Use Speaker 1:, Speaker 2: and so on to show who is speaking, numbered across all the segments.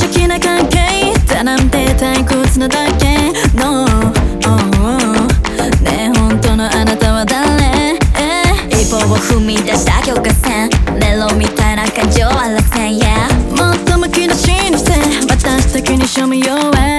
Speaker 1: 的な関係だなんて退屈なだけ？の、ねえ本当のあなたは誰？
Speaker 2: 一歩を踏み出した境界線。メロみたいな感情は落選。Yeah
Speaker 1: もっと向き出しにして私だけに
Speaker 3: 趣味弱い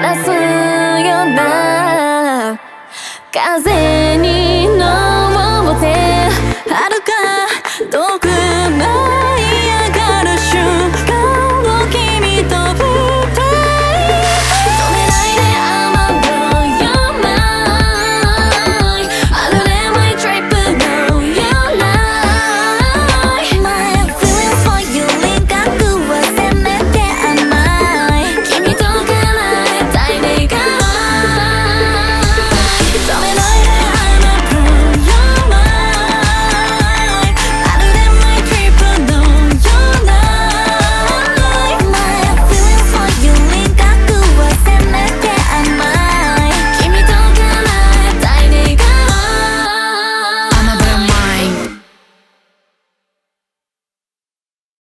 Speaker 1: らすような。風に乗って遥か遠く